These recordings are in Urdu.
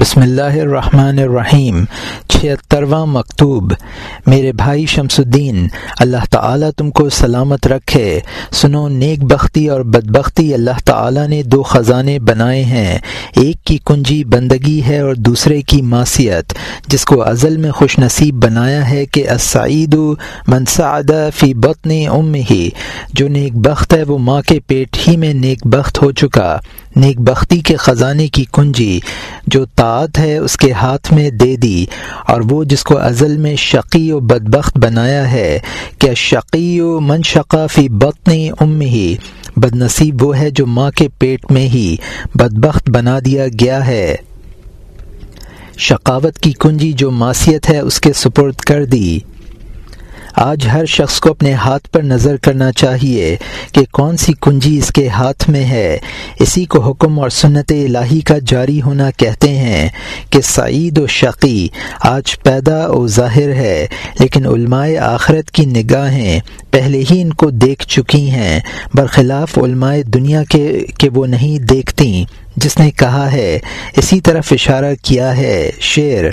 بسم اللہ الرحمن الرحیم چھہترواں مکتوب۔ میرے بھائی شمس الدین اللہ تعالیٰ تم کو سلامت رکھے۔ سنو، نیک بختی اور بدبختی اللہ تعالیٰ نے دو خزانے بنائے ہیں۔ ایک کی کنجی بندگی ہے اور دوسرے کی معصیت، جس کو ازل میں خوش نصیب بنایا ہے کہ اسعید منصعد فی بطن ام ہی جو نیک بخت ہے، وہ ماں کے پیٹ ہی میں نیک بخت ہو چکا۔ نیک بختی کے خزانے کی کنجی، جو طاعت ہے اس کے ہاتھ میں دے دی اور وہ جس کو ازل میں شقی و بدبخت بنایا ہے کیا شقی و من فی بطنی ام ہی بد نصیب وہ ہے جو ماں کے پیٹ میں ہی بدبخت بنا دیا گیا ہے۔ شقاوت کی کنجی جو معصیت ہے اس کے سپرد کر دی۔ آج ہر شخص کو اپنے ہاتھ پر نظر کرنا چاہیے کہ کون سی کنجی اس کے ہاتھ میں ہے۔ اسی کو حکم اور سنت الہی کا جاری ہونا کہتے ہیں کہ سعید و شقی آج پیدا و ظاہر ہے، لیکن علماء آخرت کی نگاہیں پہلے ہی ان کو دیکھ چکی ہیں۔ برخلاف علماء دنیا کے کہ وہ نہیں دیکھتی جس نے کہا ہے، اسی طرف اشارہ کیا ہے، شعر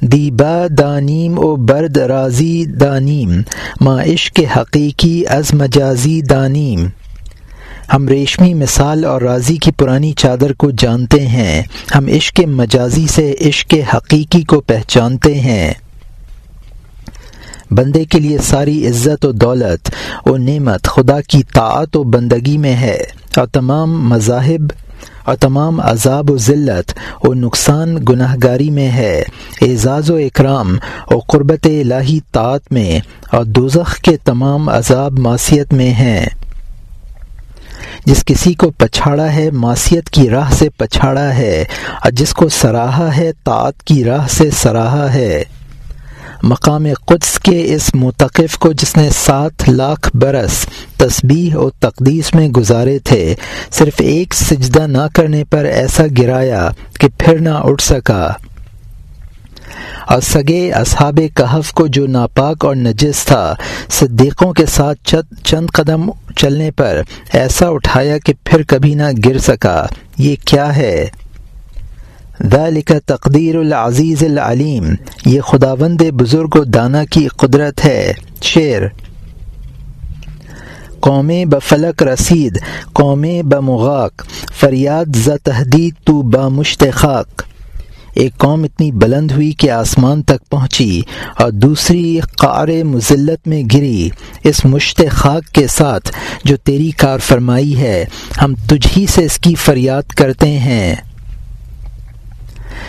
دیبا دانیم و برد رازی دانیم، ما عشق حقیقی از مجازی دانیم۔ ہم ریشمی مثال اور راضی کی پرانی چادر کو جانتے ہیں، ہم عشق مجازی سے عشق حقیقی کو پہچانتے ہیں۔ بندے کے لیے ساری عزت و دولت و نعمت خدا کی طاعت و بندگی میں ہے اور تمام مذاہب اور تمام عذاب و ذلت و نقصان گناہ گاری میں ہے۔ اعزاز و اکرام، اور قربت الہی طاعت میں اور دوزخ کے تمام عذاب معصیت میں ہیں جس کسی کو پچھاڑا ہے، معصیت کی راہ سے پچھاڑا ہے، اور جس کو سراہا ہے، طاعت کی راہ سے سراہا ہے۔ مقام قدس کے اس متقف کو جس نے سات لاکھ برس تسبیح و تقدیس میں گزارے تھے، صرف ایک سجدہ نہ کرنے پر ایسا گرایا کہ پھر نہ اٹھ سکا۔ اور سگے اصحاب کہف کو جو ناپاک اور نجس تھا، صدیقوں کے ساتھ چند قدم چلنے پر ایسا اٹھایا کہ پھر کبھی نہ گر سکا۔ یہ کیا ہے؟ ذالک تقدیر العزیز العلیم۔ یہ خداوند بزرگ و دانا کی قدرت ہے۔ شعر۔ قوم بفلک رسید، قوم بمغاک، فریاد ز تحدید تو بامشتخاق ایک قوم اتنی بلند ہوئی کہ آسمان تک پہنچی اور دوسری قار مزلت میں گری۔ اس مشت خاک کے ساتھ جو تیری کار فرمائی ہے، ہم تجھ ہی سے اس کی فریاد کرتے ہیں۔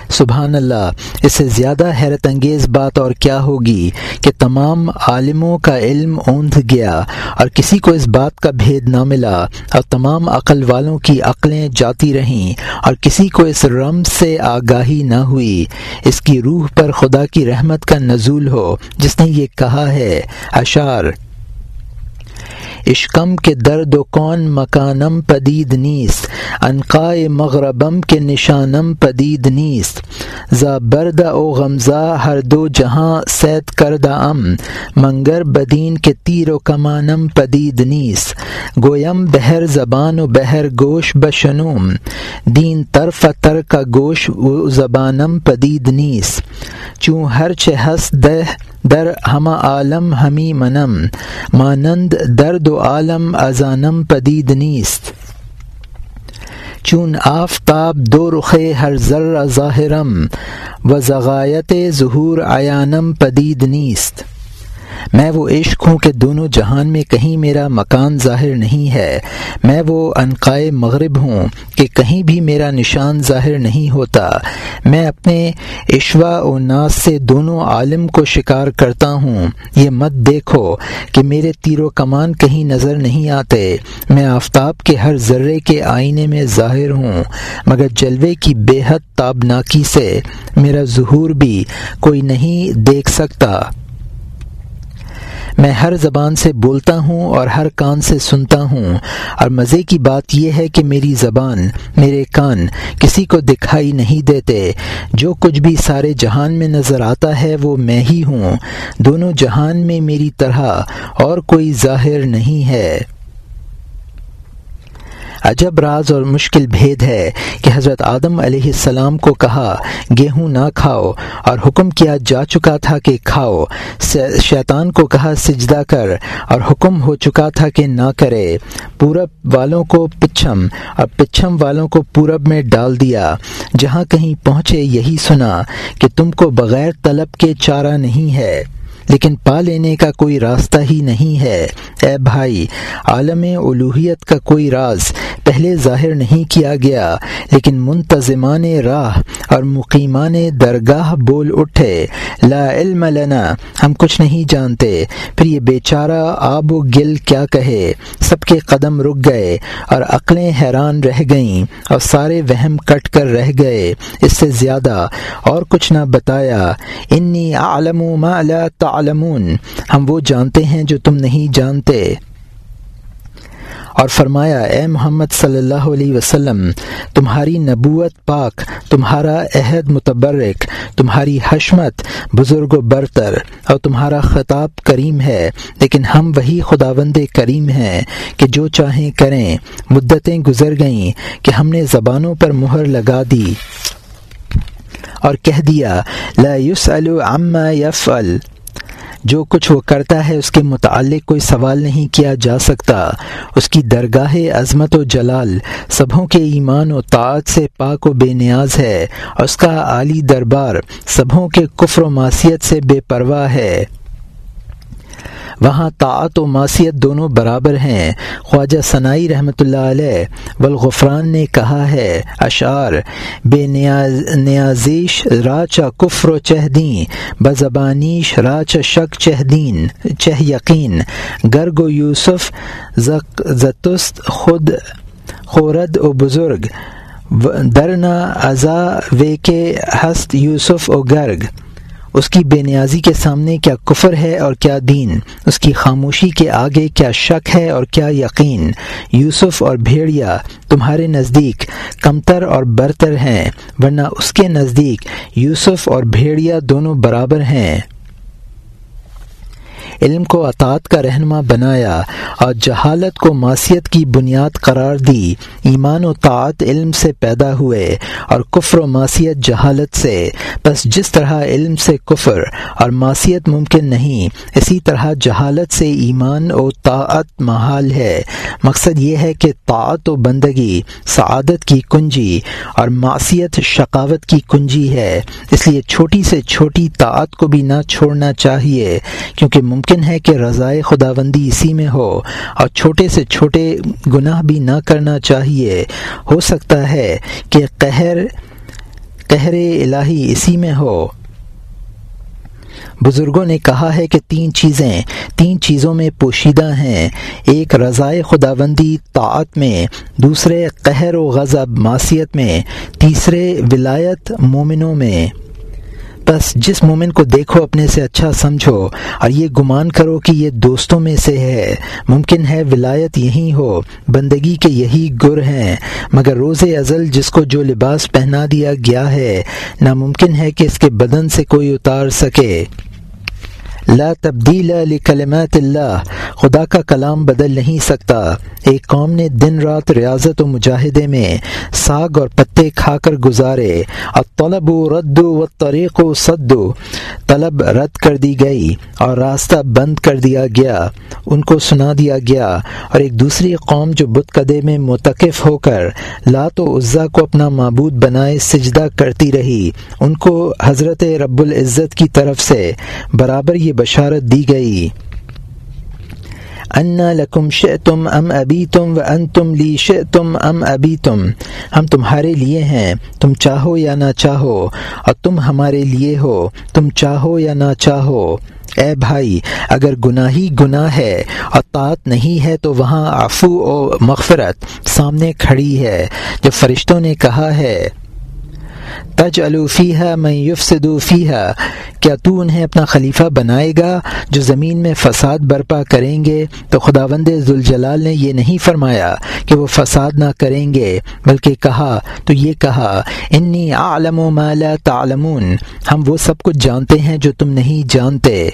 سبحان اللہ اس سے زیادہ حیرت انگیز بات اور کیا ہوگی کہ تمام عالموں کا علم اوندھ گیا اور کسی کو اس بات کا بھید نہ ملا اور تمام عقل والوں کی عقلیں جاتی رہیں اور کسی کو اس رم سے آگاہی نہ ہوئی۔ اس کی روح پر خدا کی رحمت کا نزول ہو، جس نے یہ کہا ہے اشار اشکم کے درد و کون مکانم پدید نیست انقائے مغربم کے نشانم پدید نیست. ذا برد او غمزہ ہر دو جہاں سید کردہ ام، منگر بدین کے تیر و کمانم پدید نیست. گویم بہر زبان و بہر گوش بشنوم، دین طرف تر کا گوش و زبانم پدید نیست. چوں ہر چہس دہ در ہما عالم ہمی منم، مانند درد و عالم ازانم پدید نیست. چون آفتاب دو رخ ہر ذر ظاہرم، و ضغایت ظہور عیانم پدید نیست. میں وہ عشق ہوں کہ دونوں جہان میں کہیں میرا مکان ظاہر نہیں ہے۔ میں وہ انقائے مغرب ہوں کہ کہیں بھی میرا نشان ظاہر نہیں ہوتا۔ میں اپنے عشوا و ناس سے دونوں عالم کو شکار کرتا ہوں۔ یہ مت دیکھو کہ میرے تیر و کمان کہیں نظر نہیں آتے۔ میں آفتاب کے ہر ذرے کے آئینے میں ظاہر ہوں، مگر جلوے کی بے حد تابناکی سے میرا ظہور بھی کوئی نہیں دیکھ سکتا۔ میں ہر زبان سے بولتا ہوں اور ہر کان سے سنتا ہوں اور مزے کی بات یہ ہے کہ میری زبان، میرے کان کسی کو دکھائی نہیں دیتے۔ جو کچھ بھی سارے جہان میں نظر آتا ہے وہ میں ہی ہوں۔ دونوں جہان میں میری طرح اور کوئی ظاہر نہیں ہے۔ عجب راز اور مشکل بھید ہے کہ حضرت آدم علیہ السلام کو کہا، گیہوں نہ کھاؤ، اور حکم کیا جا چکا تھا کہ کھاؤ۔ شیطان کو کہا، سجدہ کر، اور حکم ہو چکا تھا کہ نہ کرے۔ پورب والوں کو پچھم، اور پچھم والوں کو پورب میں ڈال دیا۔ جہاں کہیں پہنچے یہی سنا کہ تم کو بغیر طلب کے چارہ نہیں ہے۔ لیکن پا لینے کا کوئی راستہ ہی نہیں ہے۔ اے بھائی، عالم الوحیت کا کوئی راز پہلے ظاہر نہیں کیا گیا، لیکن منتظمان راہ اور مقیمان درگاہ بول اٹھے۔ لا علم لنا، ہم کچھ نہیں جانتے۔ پھر یہ بیچارہ آب و گل کیا کہے؟ سب کے قدم رک گئے اور عقلیں حیران رہ گئیں اور سارے وہم کٹ کر رہ گئے۔ اس سے زیادہ اور کچھ نہ بتایا۔ انی عالم ما لا تعلمون، ہم وہ جانتے ہیں جو تم نہیں جانتے۔ اور فرمایا، اے محمد صلی اللہ علیہ وسلم، تمہاری نبوت پاک، تمہارا عہد متبرک، تمہاری حشمت بزرگ و برتر، اور تمہارا خطاب کریم ہے۔ لیکن ہم وہی خداوند کریم ہیں کہ جو چاہیں کریں۔ مدتیں گزر گئیں کہ ہم نے زبانوں پر مہر لگا دی۔ اور کہہ دیا، لا يسأل عما يفعل جو کچھ وہ کرتا ہے اس کے متعلق کوئی سوال نہیں کیا جا سکتا۔ اس کی درگاہ عظمت و جلال سبھوں کے ایمان و طاعت سے پاک و بے نیاز ہے اور اس کا عالی دربار سبھوں کے کفر و معصیت سے بے پرواہ ہے۔ وہاں طاعت و معصیت دونوں برابر ہیں۔ خواجہ ثنائی رحمۃ اللہ علیہ والغفران نے کہا ہے، اشعار، بے نیاز، نیازیش راچا کفر و چہدین بزبانیش راچ شک چہدین، چہ یقین، گرگ و یوسف زتست، خود، خورد و بزرگ، درنا ازا وے کے ہست، یوسف و گرگ۔ اس کی بے نیازی کے سامنے کیا کفر ہے اور کیا دین؟ اس کی خاموشی کے آگے کیا شک ہے اور کیا یقین؟ یوسف اور بھیڑیا تمہارے نزدیک کمتر اور برتر ہیں، ورنہ اس کے نزدیک یوسف اور بھیڑیا دونوں برابر ہیں۔ علم کو اطاعت کا رہنما بنایا اور جہالت کو معاشیت کی بنیاد قرار دی۔ ایمان و طاعت علم سے پیدا ہوئے اور کفر و معاشیت جہالت سے۔ بس جس طرح علم سے کفر اور معاشیت ممکن نہیں، اسی طرح جہالت سے ایمان و طاعت محال ہے۔ مقصد یہ ہے کہ طاعت و بندگی، سعادت کی کنجی اور معاشیت شقاوت کی کنجی ہے۔ اس لیے چھوٹی سے چھوٹی طاعت کو بھی نہ چھوڑنا چاہیے، کیونکہ ممکن ممکن ہے کہ رضائے خداوندی اسی میں ہو اور چھوٹے سے چھوٹے گناہ بھی نہ کرنا چاہیے۔ ہو سکتا ہے کہ قہر قہر الہی اسی میں ہو۔ بزرگوں نے کہا ہے کہ تین چیزیں، تین چیزوں میں پوشیدہ ہیں۔ ایک رضائے خداوندی طاعت میں، دوسرے قہر و غضب معصیت میں، تیسرے ولایت مومنوں میں۔ بس جس مومن کو دیکھو، اپنے سے اچھا سمجھو اور یہ گمان کرو کہ یہ دوستوں میں سے ہے۔ ممکن ہے ولایت یہی ہو، بندگی کے یہی گر ہیں۔ مگر روز ازل جس کو جو لباس پہنا دیا گیا ہے، ناممکن ہے کہ اس کے بدن سے کوئی اتار سکے۔ لا تبدیل لکلمات اللہ خدا کا کلام بدل نہیں سکتا۔ ایک قوم نے دن رات ریاضت و مجاہدے میں ساگ اور پتے کھا کر گزارے۔ اور طلب و رد و طریق و صد طلب رد کر دی گئی اور راستہ بند کر دیا گیا۔ ان کو سنا دیا گیا اور ایک دوسری قوم جو بت قدے میں متقف ہو کر لات و عزا کو اپنا معبود بنائے سجدہ کرتی رہی۔ ان کو حضرت رب العزت کی طرف سے برابر یہ بشارت دی گئی۔ انا لکم ش تم ام ابی تم و ان تم لی ش تم ام ابی تم ہم تمہارے لیے ہیں، تم چاہو یا نہ چاہو، اور تم ہمارے لیے ہو، تم چاہو یا نہ چاہو۔ اے بھائی، اگر گناہی گناہ ہے اور طاعت نہیں ہے تو وہاں عفو و مغفرت سامنے کھڑی ہے۔ جب فرشتوں نے کہا ہے تج الوفیہ میں یفسدوفیہ کیا تو انہیں اپنا خلیفہ بنائے گا جو زمین میں فساد برپا کریں گے؟ تو خداوند ذوالجلال نے یہ نہیں فرمایا کہ وہ فساد نہ کریں گے، بلکہ کہا، تو یہ کہا، انی عالم و مالا تعلمون، ہم وہ سب کچھ جانتے ہیں جو تم نہیں جانتے۔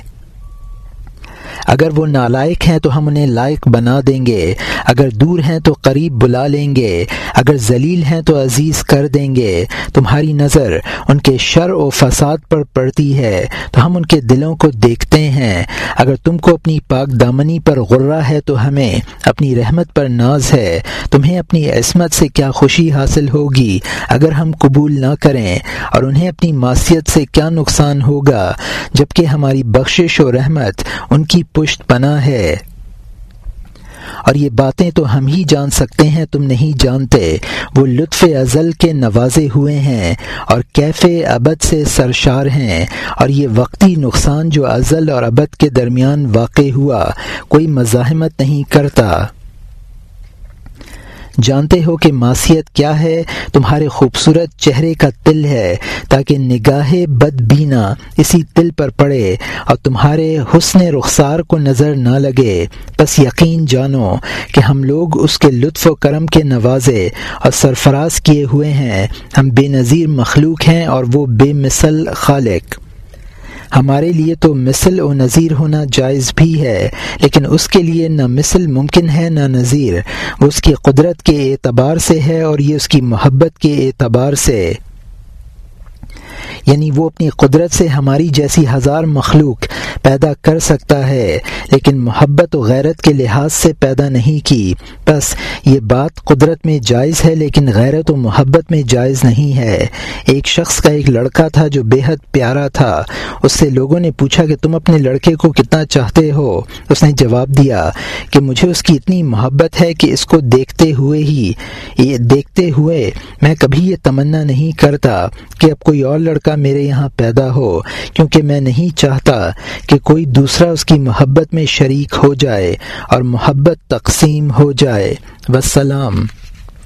اگر وہ نالائق ہیں تو ہم انہیں لائق بنا دیں گے۔ اگر دور ہیں تو قریب بلا لیں گے۔ اگر ذلیل ہیں تو عزیز کر دیں گے۔ تمہاری نظر ان کے شر و فساد پر پڑتی ہے۔ تو ہم ان کے دلوں کو دیکھتے ہیں۔ اگر تم کو اپنی پاک دامنی پر غرہ ہے تو ہمیں اپنی رحمت پر ناز ہے۔ تمہیں اپنی عصمت سے کیا خوشی حاصل ہوگی؟ اگر ہم قبول نہ کریں اور انہیں اپنی معاشیت سے کیا نقصان ہوگا؟ جبکہ ہماری بخشش و رحمت ان کی پشت پناہ ہے۔ اور یہ باتیں تو ہم ہی جان سکتے ہیں، تم نہیں جانتے۔ وہ لطف ازل کے نوازے ہوئے ہیں اور کیف ابد سے سرشار ہیں۔ اور یہ وقتی نقصان جو ازل اور ابد کے درمیان واقع ہوا، کوئی مزاحمت نہیں کرتا۔ جانتے ہو کہ معصیت کیا ہے؟ تمہارے خوبصورت چہرے کا تل ہے، تاکہ نگاہ بد بینا اسی تل پر پڑے اور تمہارے حسن رخسار کو نظر نہ لگے۔ بس یقین جانو کہ ہم لوگ اس کے لطف و کرم کے نوازے اور سرفراز کیے ہوئے ہیں۔ ہم بے نظیر مخلوق ہیں اور وہ بے مثل خالق۔ ہمارے لیے تو مثل و نظیر ہونا جائز بھی ہے، لیکن اس کے لیے نہ مثل ممکن ہے نہ نظیر۔ وہ اس کی قدرت کے اعتبار سے ہے اور یہ اس کی محبت کے اعتبار سے۔ یعنی وہ اپنی قدرت سے ہماری جیسی ہزار مخلوق پیدا کر سکتا ہے، لیکن محبت و غیرت کے لحاظ سے پیدا نہیں کی۔ بس یہ بات قدرت میں جائز ہے، لیکن غیرت و محبت میں جائز نہیں ہے۔ ایک شخص کا ایک لڑکا تھا جو بے حد پیارا تھا۔ اس سے لوگوں نے پوچھا کہ تم اپنے لڑکے کو کتنا چاہتے ہو؟ اس نے جواب دیا کہ مجھے اس کی اتنی محبت ہے کہ اس کو دیکھتے ہوئے ہی، یہ دیکھتے ہوئے میں کبھی یہ تمنا نہیں کرتا کہ اب کوئی اور لڑکا میرے یہاں پیدا ہو، کیونکہ میں نہیں چاہتا کہ کوئی دوسرا اس کی محبت میں شریک ہو جائے اور محبت تقسیم ہو جائے۔ وسلام